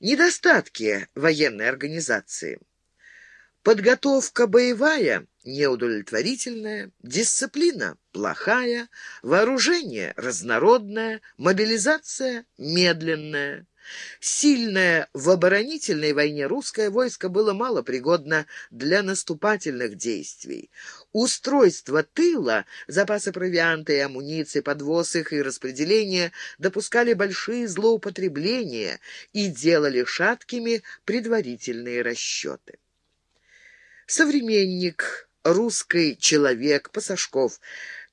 Недостатки военной организации. Подготовка боевая неудовлетворительная, дисциплина плохая, вооружение разнородное, мобилизация медленная. Сильное в оборонительной войне русское войско было мало пригодно для наступательных действий. Устройство тыла, запасы провианта и амуниции, подвоз их и распределение допускали большие злоупотребления и делали шаткими предварительные расчеты. Современник, русский человек, Пасашков,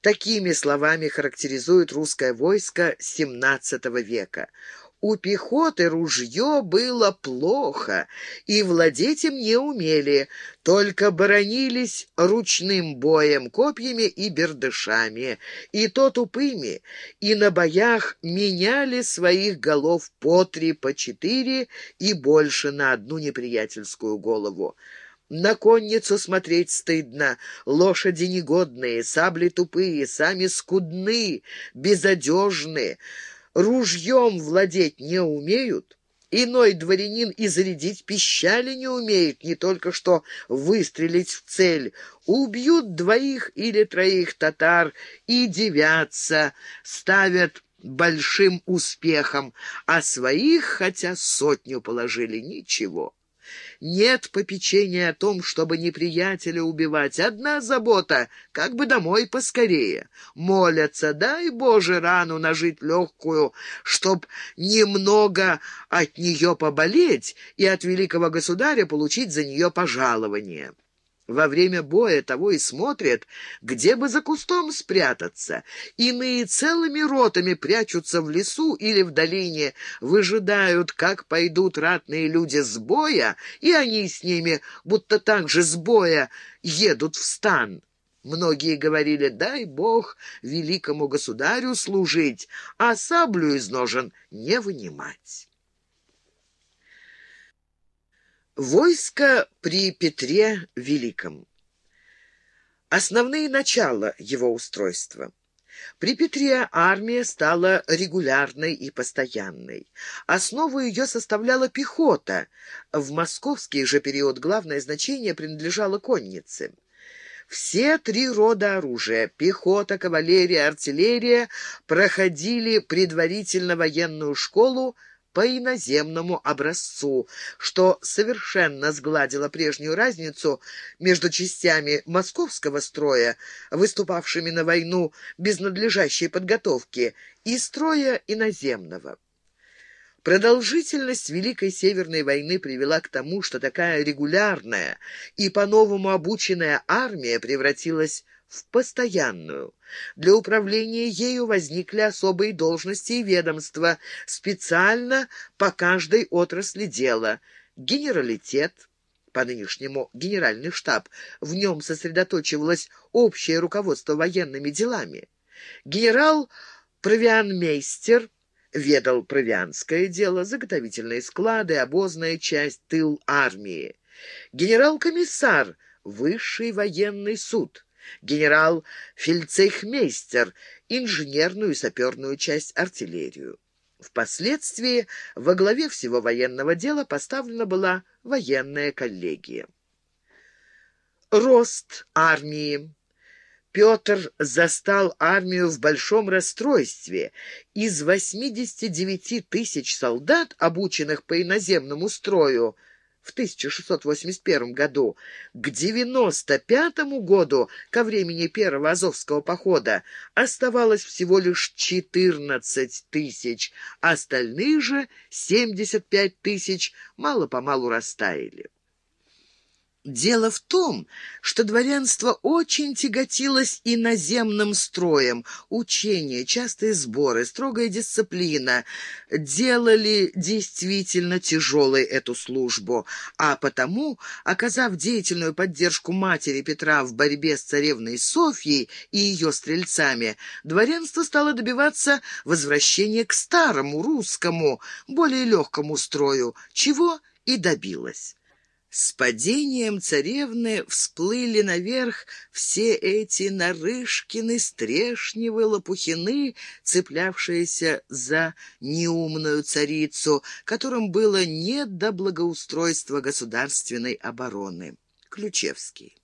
такими словами характеризует русское войско XVII века – у пехоты ружье было плохо, и владеть им не умели, только боронились ручным боем, копьями и бердышами, и то тупыми, и на боях меняли своих голов по три, по четыре и больше на одну неприятельскую голову. На конницу смотреть стыдно, лошади негодные, сабли тупые, сами скудны, безодежны, ружьем владеть не умеют, иной дворянин и зарядить пищали не умеет, не только что выстрелить в цель. Убьют двоих или троих татар и девятся, ставят большим успехом, а своих, хотя сотню положили, ничего. Нет попечения о том, чтобы неприятеля убивать. Одна забота — как бы домой поскорее. Молятся, дай Боже рану нажить легкую, чтоб немного от нее поболеть и от великого государя получить за нее пожалование. Во время боя того и смотрят, где бы за кустом спрятаться. Иные целыми ротами прячутся в лесу или в долине, выжидают, как пойдут ратные люди с боя, и они с ними, будто так же с боя, едут в стан. Многие говорили, дай Бог великому государю служить, а саблю из ножен не вынимать. Войско при Петре Великом. Основные начала его устройства. При Петре армия стала регулярной и постоянной. Основу ее составляла пехота. В московский же период главное значение принадлежало коннице. Все три рода оружия – пехота, кавалерия, артиллерия – проходили предварительно военную школу по иноземному образцу, что совершенно сгладило прежнюю разницу между частями московского строя, выступавшими на войну без надлежащей подготовки, и строя иноземного. Продолжительность Великой Северной войны привела к тому, что такая регулярная и по-новому обученная армия превратилась в постоянную. Для управления ею возникли особые должности и ведомства, специально по каждой отрасли дела. Генералитет, по-нынешнему генеральный штаб, в нем сосредоточивалось общее руководство военными делами. Генерал-провианмейстер ведал провианское дело, заготовительные склады, обозная часть, тыл армии. Генерал-комиссар — высший военный суд генерал-фельдцейхмейстер, инженерную и саперную часть артиллерию. Впоследствии во главе всего военного дела поставлена была военная коллегия. Рост армии. Петр застал армию в большом расстройстве. Из 89 тысяч солдат, обученных по иноземному строю, в 1681 году. К 95 году, ко времени первого Азовского похода, оставалось всего лишь 14 тысяч, остальные же 75 тысяч мало-помалу растаяли. Дело в том, что дворянство очень тяготилось иноземным строем. Учения, частые сборы, строгая дисциплина делали действительно тяжелой эту службу, а потому, оказав деятельную поддержку матери Петра в борьбе с царевной Софьей и ее стрельцами, дворянство стало добиваться возвращения к старому русскому, более легкому строю, чего и добилось. С падением царевны всплыли наверх все эти Нарышкины, Стрешневы, Лопухины, цеплявшиеся за неумную царицу, которым было не до благоустройства государственной обороны. Ключевский.